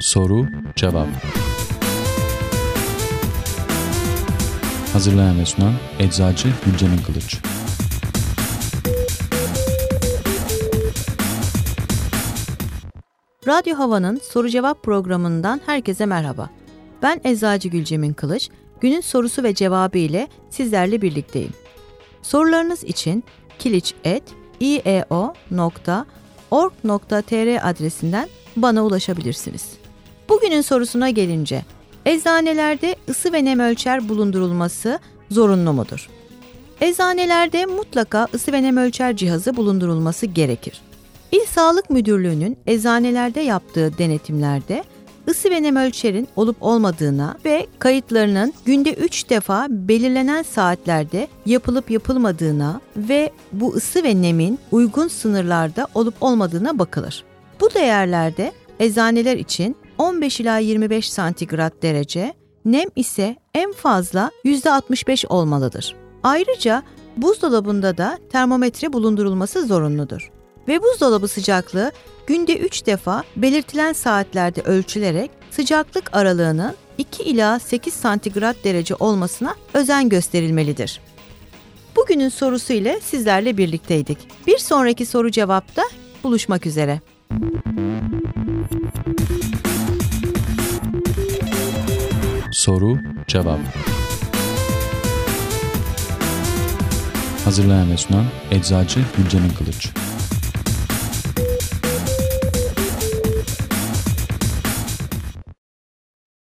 Soru Cevap Hazırlayan ve sunan Eczacı Gülcemin Kılıç Radyo Hava'nın soru cevap programından herkese merhaba. Ben Eczacı Gülcemin Kılıç, günün sorusu ve cevabı ile sizlerle birlikteyim. Sorularınız için kiliç.ieo.org.tr adresinden bana ulaşabilirsiniz. Bugünün sorusuna gelince, eczanelerde ısı ve nem ölçer bulundurulması zorunlu mudur? Eczanelerde mutlaka ısı ve nem ölçer cihazı bulundurulması gerekir. İl Sağlık Müdürlüğü'nün eczanelerde yaptığı denetimlerde ısı ve nem ölçerin olup olmadığına ve kayıtlarının günde 3 defa belirlenen saatlerde yapılıp yapılmadığına ve bu ısı ve nemin uygun sınırlarda olup olmadığına bakılır. Bu değerlerde eczaneler için 15 ila 25 santigrat derece, nem ise en fazla %65 olmalıdır. Ayrıca buzdolabında da termometre bulundurulması zorunludur. Ve buzdolabı sıcaklığı günde 3 defa belirtilen saatlerde ölçülerek sıcaklık aralığının 2 ila 8 santigrat derece olmasına özen gösterilmelidir. Bugünün sorusu ile sizlerle birlikteydik. Bir sonraki soru cevapta buluşmak üzere. Soru Cevap Hazırlayan ve sunan Eczacı Gülcemin Kılıç